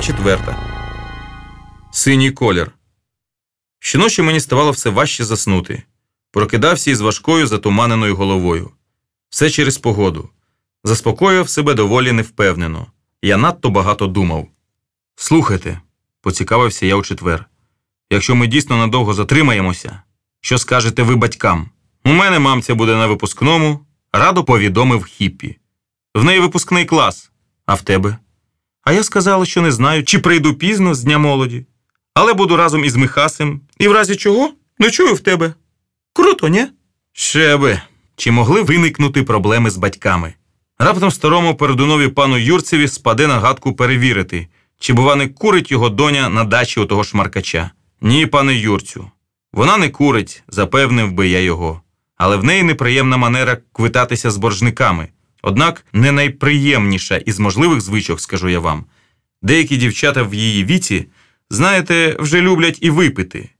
четверта. Синій колір. Щоночі мені ставало все важче заснути. Прокидався із важкою затуманеною головою. Все через погоду. Заспокоював себе доволі невпевнено. Я надто багато думав. Слухайте, поцікавився я у четвер. Якщо ми дійсно надовго затримаємося, що скажете ви батькам? У мене мамця буде на випускному, радо повідомив Хіппі. В неї випускний клас, а в тебе? А я сказала, що не знаю, чи прийду пізно з Дня молоді, але буду разом із Михасем, і в разі чого ночую в тебе. Круто, ні? Ще би. Чи могли виникнути проблеми з батьками? Раптом старому передунові пану Юрцеві спаде на гадку перевірити, чи, бува, не курить його доня на дачі у того шмаркача. Ні, пане Юрцю. Вона не курить, запевнив би я його. Але в неї неприємна манера квитатися з боржниками. Однак не найприємніша із можливих звичок, скажу я вам. Деякі дівчата в її віці, знаєте, вже люблять і випити.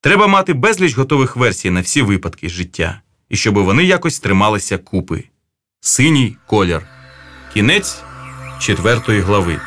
Треба мати безліч готових версій на всі випадки життя, і щоб вони якось трималися купи. Синій колір. Кінець четвертої глави.